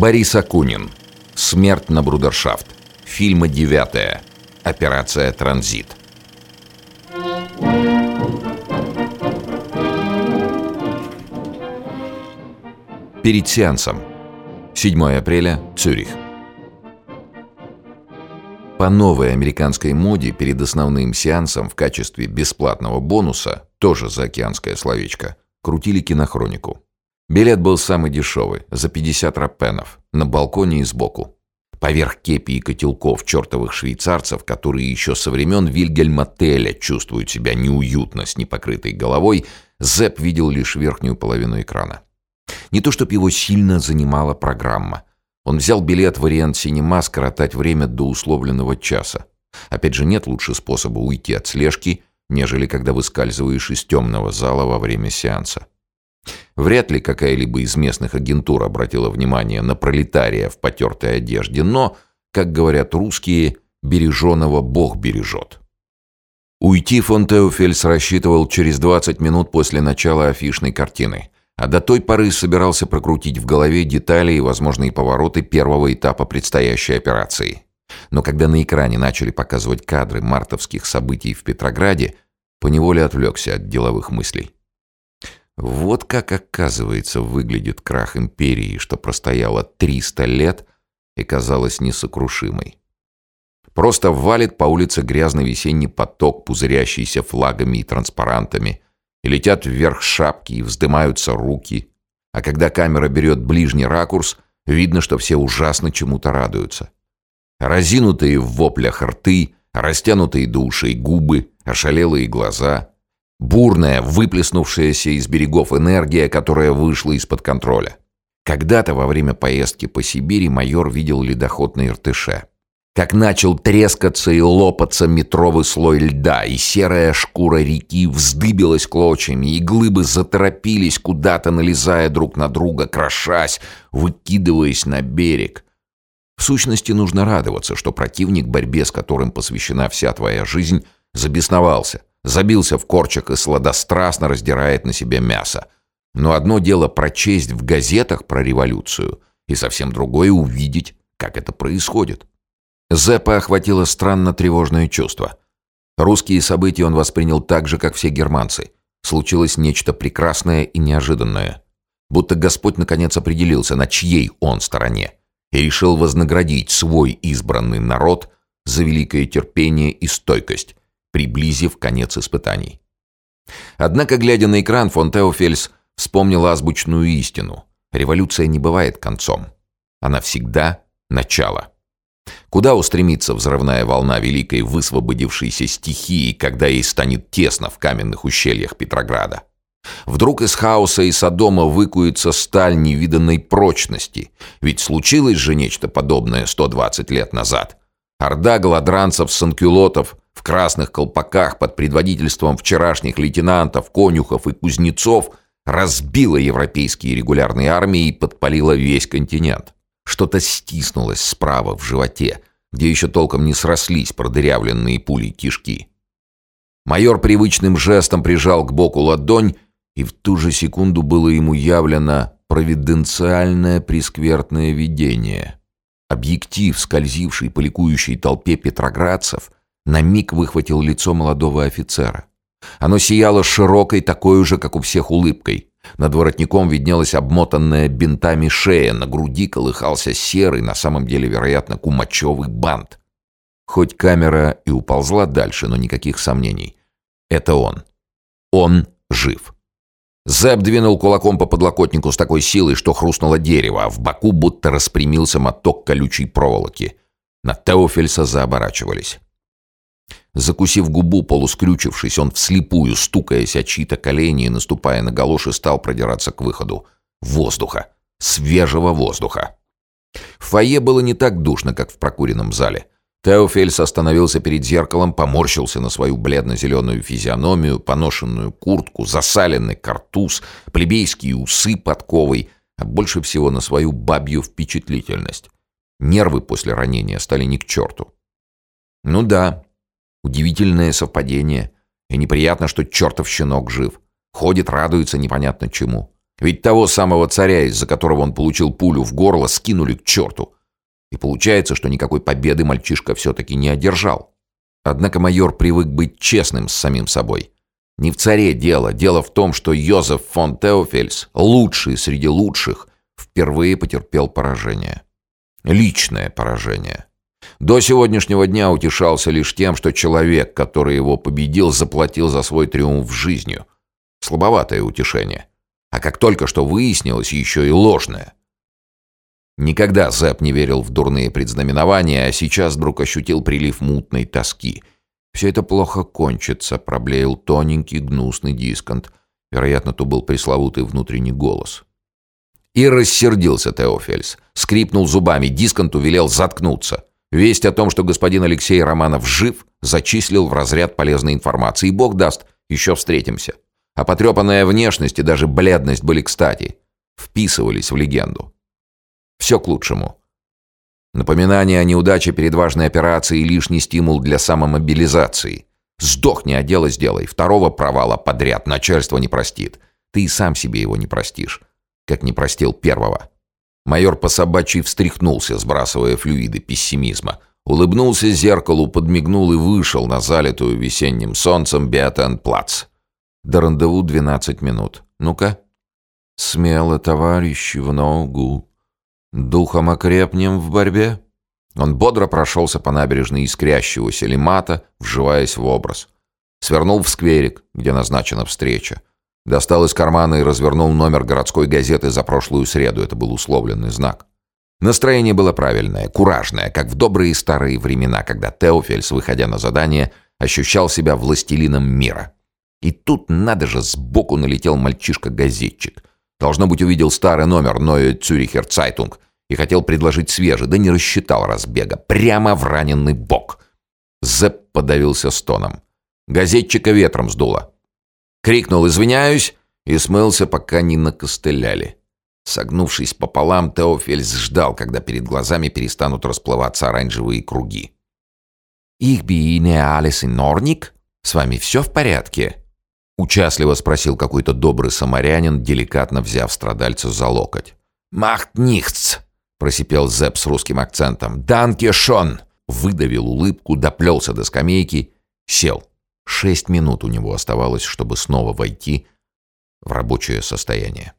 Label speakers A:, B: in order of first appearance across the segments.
A: Борис Акунин. Смерть на Брудершафт. Фильма «Девятая». Операция «Транзит». Перед сеансом. 7 апреля, Цюрих. По новой американской моде перед основным сеансом в качестве бесплатного бонуса, тоже заокеанское словечко, крутили кинохронику. Билет был самый дешевый, за 50 раппенов, на балконе и сбоку. Поверх кепи и котелков чертовых швейцарцев, которые еще со времен Вильгельма Теля чувствуют себя неуютно с непокрытой головой, Зепп видел лишь верхнюю половину экрана. Не то чтобы его сильно занимала программа. Он взял билет в вариант синема скоротать время до условленного часа. Опять же, нет лучше способа уйти от слежки, нежели когда выскальзываешь из темного зала во время сеанса. Вряд ли какая-либо из местных агентур обратила внимание на пролетария в потертой одежде, но, как говорят русские, береженого Бог бережет. Уйти фон Теофельс рассчитывал через 20 минут после начала афишной картины, а до той поры собирался прокрутить в голове детали и возможные повороты первого этапа предстоящей операции. Но когда на экране начали показывать кадры мартовских событий в Петрограде, поневоле отвлекся от деловых мыслей. Вот как, оказывается, выглядит крах империи, что простояла 300 лет и казалась несокрушимой. Просто валит по улице грязный весенний поток, пузырящийся флагами и транспарантами, и летят вверх шапки, и вздымаются руки. А когда камера берет ближний ракурс, видно, что все ужасно чему-то радуются. Разинутые в воплях рты, растянутые до ушей губы, ошалелые глаза, Бурная, выплеснувшаяся из берегов энергия, которая вышла из-под контроля. Когда-то во время поездки по Сибири майор видел ледоход на Иртыше. Как начал трескаться и лопаться метровый слой льда, и серая шкура реки вздыбилась клочьями, и глыбы заторопились куда-то, налезая друг на друга, крошась, выкидываясь на берег. В сущности, нужно радоваться, что противник, борьбе с которым посвящена вся твоя жизнь, забесновался забился в корчах и сладострастно раздирает на себе мясо. Но одно дело прочесть в газетах про революцию, и совсем другое увидеть, как это происходит. Зеппа охватило странно тревожное чувство. Русские события он воспринял так же, как все германцы. Случилось нечто прекрасное и неожиданное. Будто Господь наконец определился, на чьей он стороне, и решил вознаградить свой избранный народ за великое терпение и стойкость, приблизив конец испытаний. Однако, глядя на экран, фон Теофельс вспомнил азбучную истину. Революция не бывает концом. Она всегда начало. Куда устремится взрывная волна великой высвободившейся стихии, когда ей станет тесно в каменных ущельях Петрограда? Вдруг из хаоса и Содома выкуется сталь невиданной прочности, ведь случилось же нечто подобное 120 лет назад. Орда гладранцев-санкюлотов в красных колпаках под предводительством вчерашних лейтенантов, конюхов и кузнецов разбила европейские регулярные армии и подпалила весь континент. Что-то стиснулось справа в животе, где еще толком не срослись продырявленные пулей кишки. Майор привычным жестом прижал к боку ладонь, и в ту же секунду было ему явлено провиденциальное пресквертное видение. Объектив, скользивший по ликующей толпе петроградцев, на миг выхватил лицо молодого офицера. Оно сияло широкой, такой же, как у всех, улыбкой. Над воротником виднелась обмотанная бинтами шея, на груди колыхался серый, на самом деле, вероятно, кумачевый бант. Хоть камера и уползла дальше, но никаких сомнений. Это он. Он жив. Зэп двинул кулаком по подлокотнику с такой силой, что хрустнуло дерево, а в боку будто распрямился моток колючей проволоки. На Теофельса заоборачивались. Закусив губу, полускрючившись, он вслепую, стукаясь о чьи-то колени и наступая на галоши, стал продираться к выходу. Воздуха. Свежего воздуха. В фойе было не так душно, как в прокуренном зале. Теофельс остановился перед зеркалом, поморщился на свою бледно-зеленую физиономию, поношенную куртку, засаленный картуз, плебейские усы подковой, а больше всего на свою бабью впечатлительность. Нервы после ранения стали не к черту. Ну да, Удивительное совпадение. И неприятно, что чертов щенок жив. Ходит, радуется непонятно чему. Ведь того самого царя, из-за которого он получил пулю в горло, скинули к черту. И получается, что никакой победы мальчишка все-таки не одержал. Однако майор привык быть честным с самим собой. Не в царе дело. Дело в том, что Йозеф фон Теофельс, лучший среди лучших, впервые потерпел поражение. Личное поражение. До сегодняшнего дня утешался лишь тем, что человек, который его победил, заплатил за свой триумф жизнью. Слабоватое утешение. А как только что выяснилось, еще и ложное. Никогда Зэп не верил в дурные предзнаменования, а сейчас вдруг ощутил прилив мутной тоски. «Все это плохо кончится», — проблеял тоненький гнусный дисконт. Вероятно, то был пресловутый внутренний голос. И рассердился Теофельс. Скрипнул зубами, дисконту велел заткнуться. Весть о том, что господин Алексей Романов жив, зачислил в разряд полезной информации. И бог даст, еще встретимся. А потрепанная внешность и даже бледность были кстати. Вписывались в легенду. Все к лучшему. Напоминание о неудаче перед важной операцией – лишний стимул для самомобилизации. Сдохни, а дело сделай. Второго провала подряд начальство не простит. Ты и сам себе его не простишь, как не простил первого. Майор по собачьи встряхнулся, сбрасывая флюиды пессимизма. Улыбнулся зеркалу, подмигнул и вышел на залитую весенним солнцем Беатен-плац. До рандеву 12 минут. Ну-ка. Смело, товарищи, в ногу. Духом окрепнем в борьбе. Он бодро прошелся по набережной искрящегося лимата, вживаясь в образ. Свернул в скверик, где назначена встреча. Достал из кармана и развернул номер городской газеты за прошлую среду. Это был условленный знак. Настроение было правильное, куражное, как в добрые старые времена, когда Теофельс, выходя на задание, ощущал себя властелином мира. И тут, надо же, сбоку налетел мальчишка-газетчик. Должно быть, увидел старый номер Neue Züricher Zeitung и хотел предложить свежий, да не рассчитал разбега. Прямо в раненый бок. Зэп подавился стоном. Газетчика ветром сдуло. Крикнул «Извиняюсь!» и смылся, пока не накостыляли. Согнувшись пополам, Теофельс ждал, когда перед глазами перестанут расплываться оранжевые круги. «Их би не alles in Ordnung? С вами все в порядке?» Участливо спросил какой-то добрый самарянин, деликатно взяв страдальца за локоть. «Махт нихтс!» — просипел Зепп с русским акцентом. «Данке шон!» Выдавил улыбку, доплелся до скамейки, сел. Шесть минут у него оставалось, чтобы снова войти в рабочее состояние.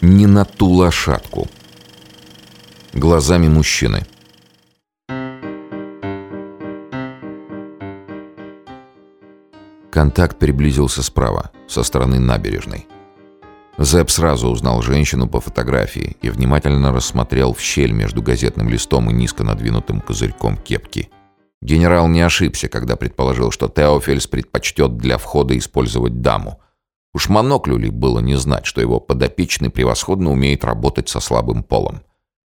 A: Не на ту лошадку. Глазами мужчины. Контакт приблизился справа, со стороны набережной. Зэп сразу узнал женщину по фотографии и внимательно рассмотрел в щель между газетным листом и низко надвинутым козырьком кепки. Генерал не ошибся, когда предположил, что Теофельс предпочтет для входа использовать даму. Уж моноклю ли было не знать, что его подопечный превосходно умеет работать со слабым полом.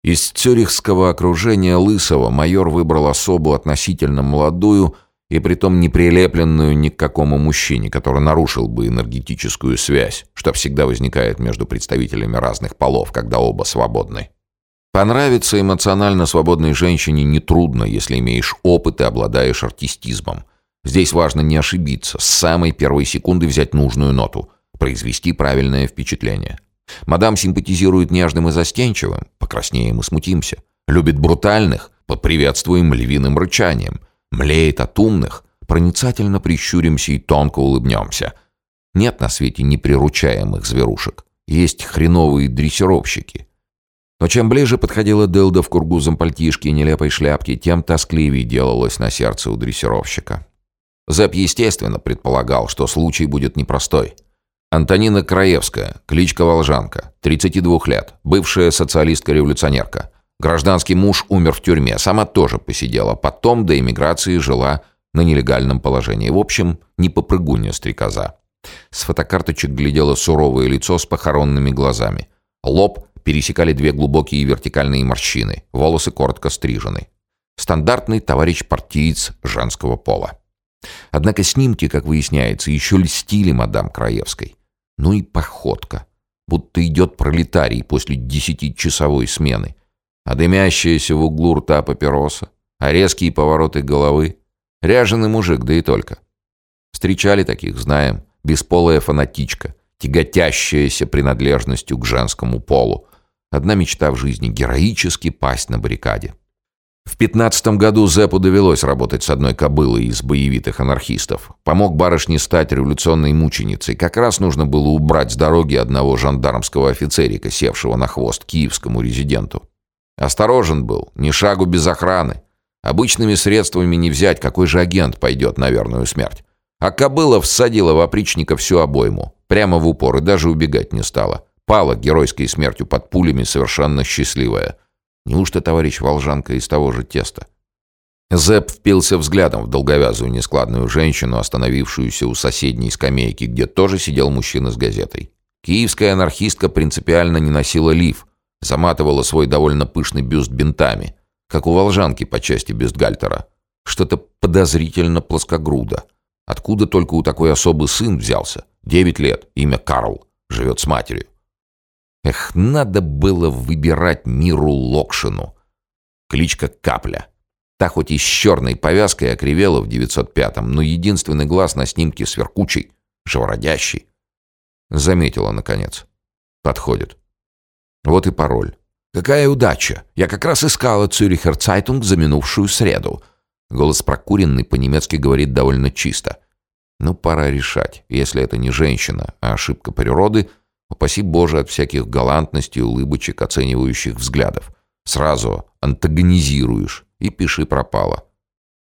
A: Из цюрихского окружения Лысого майор выбрал особу относительно молодую – и притом не прилепленную ни к какому мужчине, который нарушил бы энергетическую связь, что всегда возникает между представителями разных полов, когда оба свободны. Понравиться эмоционально свободной женщине нетрудно, если имеешь опыт и обладаешь артистизмом. Здесь важно не ошибиться, с самой первой секунды взять нужную ноту, произвести правильное впечатление. Мадам симпатизирует нежным и застенчивым, покраснеем и смутимся. Любит брутальных, поприветствуем львиным рычанием – млеет от умных, проницательно прищуримся и тонко улыбнемся. Нет на свете неприручаемых зверушек. Есть хреновые дрессировщики. Но чем ближе подходила Делда в кургузом пальтишке и нелепой шляпке, тем тоскливее делалось на сердце у дрессировщика. Зэп, естественно, предполагал, что случай будет непростой. Антонина Краевская, кличка Волжанка, 32 лет, бывшая социалистка-революционерка – Гражданский муж умер в тюрьме, сама тоже посидела. Потом до эмиграции жила на нелегальном положении. В общем, не попрыгунья стрекоза. С фотокарточек глядело суровое лицо с похоронными глазами. Лоб пересекали две глубокие вертикальные морщины, волосы коротко стрижены. Стандартный товарищ-партиец женского пола. Однако снимки, как выясняется, еще льстили мадам Краевской. Ну и походка. Будто идет пролетарий после десятичасовой смены. А дымящаяся в углу рта папироса, а резкие повороты головы. Ряженый мужик, да и только. Встречали таких, знаем. Бесполая фанатичка, тяготящаяся принадлежностью к женскому полу. Одна мечта в жизни — героически пасть на баррикаде. В пятнадцатом году Зепу довелось работать с одной кобылой из боевитых анархистов. Помог барышне стать революционной мученицей. Как раз нужно было убрать с дороги одного жандармского офицерика, севшего на хвост киевскому резиденту. Осторожен был, ни шагу без охраны. Обычными средствами не взять, какой же агент пойдет на верную смерть. А кобыла всадила в опричника всю обойму, прямо в упор, и даже убегать не стала. Пала геройской смертью под пулями, совершенно счастливая. Неужто товарищ Волжанка из того же теста? Зэп впился взглядом в долговязую нескладную женщину, остановившуюся у соседней скамейки, где тоже сидел мужчина с газетой. Киевская анархистка принципиально не носила лиф, заматывала свой довольно пышный бюст бинтами, как у волжанки по части бюстгальтера. Что-то подозрительно плоскогрудо. Откуда только у такой особы сын взялся? Девять лет, имя Карл, живет с матерью. Эх, надо было выбирать Миру Локшину. Кличка Капля. Та хоть и с черной повязкой окривела в 905-м, но единственный глаз на снимке сверкучий, живородящий. Заметила, наконец. Подходит. Вот и пароль. «Какая удача! Я как раз искала Цюрихер Цайтунг за минувшую среду». Голос прокуренный по-немецки говорит довольно чисто. Ну, пора решать. Если это не женщина, а ошибка природы — Упаси Боже от всяких галантностей, улыбочек, оценивающих взглядов. Сразу антагонизируешь и пиши пропало.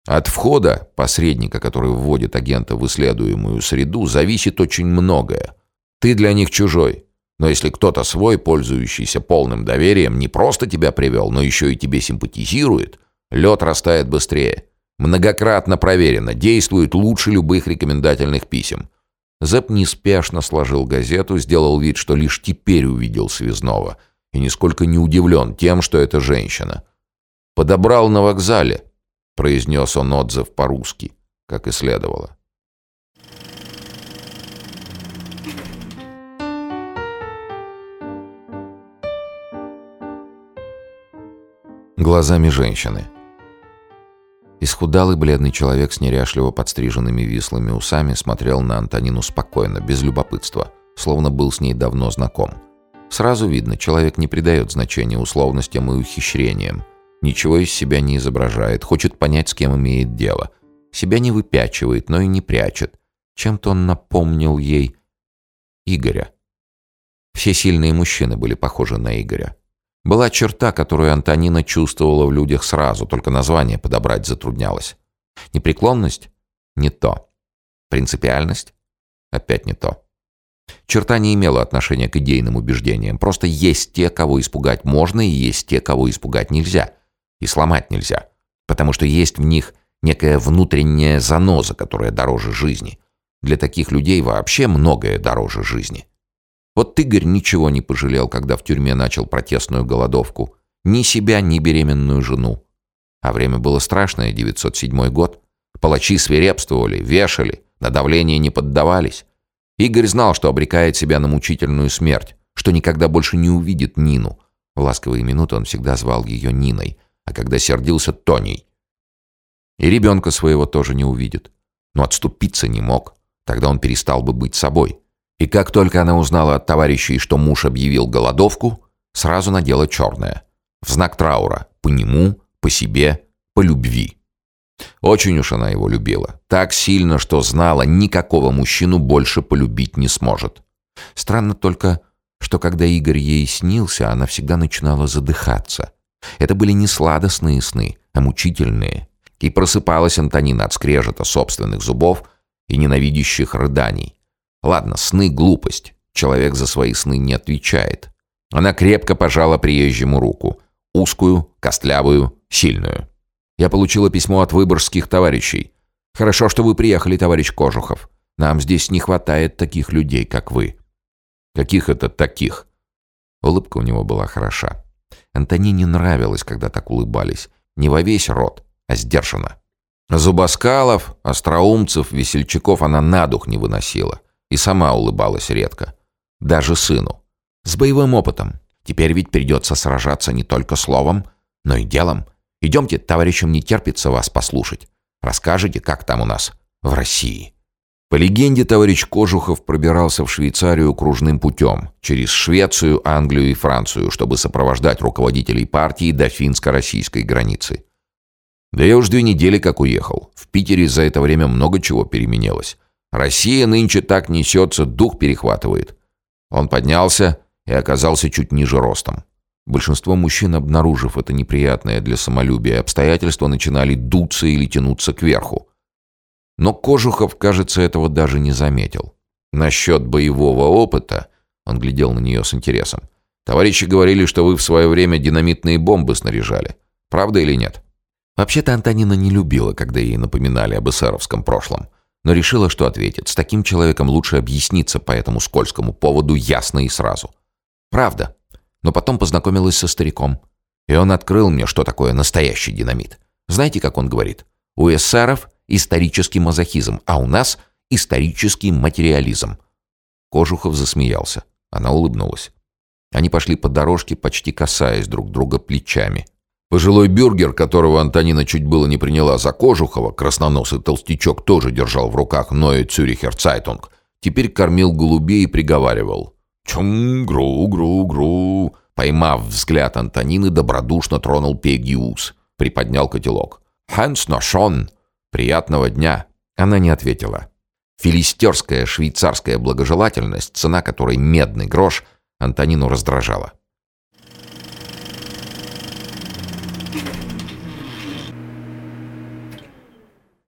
A: От входа посредника, который вводит агента в исследуемую среду, зависит очень многое. Ты для них чужой. Но если кто-то свой, пользующийся полным доверием, не просто тебя привел, но еще и тебе симпатизирует, лед растает быстрее. Многократно проверено, действует лучше любых рекомендательных писем. Зэп неспешно сложил газету, сделал вид, что лишь теперь увидел связного, и нисколько не удивлен тем, что это женщина. «Подобрал на вокзале», — произнес он отзыв по-русски, как и следовало. Глазами женщины. Исхудалый бледный человек с неряшливо подстриженными вислыми усами смотрел на Антонину спокойно, без любопытства, словно был с ней давно знаком. Сразу видно, человек не придает значения условностям и ухищрениям. Ничего из себя не изображает, хочет понять, с кем имеет дело. Себя не выпячивает, но и не прячет. Чем-то он напомнил ей Игоря. Все сильные мужчины были похожи на Игоря. Была черта, которую Антонина чувствовала в людях сразу, только название подобрать затруднялось. Непреклонность? Не то. Принципиальность? Опять не то. Черта не имела отношения к идейным убеждениям. Просто есть те, кого испугать можно, и есть те, кого испугать нельзя. И сломать нельзя. Потому что есть в них некая внутренняя заноза, которая дороже жизни. Для таких людей вообще многое дороже жизни. Вот Игорь ничего не пожалел, когда в тюрьме начал протестную голодовку. Ни себя, ни беременную жену. А время было страшное, 907 год. Палачи свирепствовали, вешали, на давление не поддавались. Игорь знал, что обрекает себя на мучительную смерть, что никогда больше не увидит Нину. В ласковые минуты он всегда звал ее Ниной, а когда сердился — Тоней. И ребенка своего тоже не увидит. Но отступиться не мог. Тогда он перестал бы быть собой. И как только она узнала от товарищей, что муж объявил голодовку, сразу надела черное. В знак траура. По нему, по себе, по любви. Очень уж она его любила. Так сильно, что знала, никакого мужчину больше полюбить не сможет. Странно только, что когда Игорь ей снился, она всегда начинала задыхаться. Это были не сладостные сны, а мучительные. И просыпалась Антонина от скрежета собственных зубов и ненавидящих рыданий. Ладно, сны — глупость. Человек за свои сны не отвечает. Она крепко пожала приезжему руку. Узкую, костлявую, сильную. Я получила письмо от выборгских товарищей. Хорошо, что вы приехали, товарищ Кожухов. Нам здесь не хватает таких людей, как вы. Каких это таких? Улыбка у него была хороша. Антонине нравилось, когда так улыбались. Не во весь рот, а сдержанно. Зубоскалов, остроумцев, весельчаков она на дух не выносила. И сама улыбалась редко. Даже сыну. С боевым опытом. Теперь ведь придется сражаться не только словом,
B: но и делом. Идемте, товарищам не терпится вас послушать. Расскажите, как там у нас в России».
A: По легенде, товарищ Кожухов пробирался в Швейцарию кружным путем, через Швецию, Англию и Францию, чтобы сопровождать руководителей партии до финско-российской границы. Да я уж две недели как уехал. В Питере за это время много чего переменилось. Россия нынче так несется, дух перехватывает. Он поднялся и оказался чуть ниже ростом. Большинство мужчин, обнаружив это неприятное для самолюбия обстоятельство, начинали дуться или тянуться кверху. Но Кожухов, кажется, этого даже не заметил. Насчет боевого опыта, он глядел на нее с интересом, товарищи говорили, что вы в свое время динамитные бомбы снаряжали. Правда или нет? Вообще-то Антонина не любила, когда ей напоминали об эсеровском прошлом, но решила, что ответит. С таким человеком лучше объясниться по этому скользкому поводу ясно и сразу. Правда. Но потом познакомилась со стариком. И он открыл мне, что такое настоящий динамит. Знаете, как он говорит? У эсеров исторический мазохизм, а у нас исторический материализм. Кожухов засмеялся. Она улыбнулась. Они пошли по дорожке, почти касаясь друг друга плечами. Пожилой бюргер, которого Антонина чуть было не приняла за Кожухова, красноносый толстячок тоже держал в руках Нойе Цюрихер Цайтунг, теперь кормил голубей и приговаривал. «Chum, gru, gru, gru». Поймав взгляд Антонины, добродушно тронул пегий ус. Приподнял котелок. «Händs no schön!» «Приятного дня!» Она не ответила. Филистерская швейцарская благожелательность, цена которой медный грош, Антонину раздражала.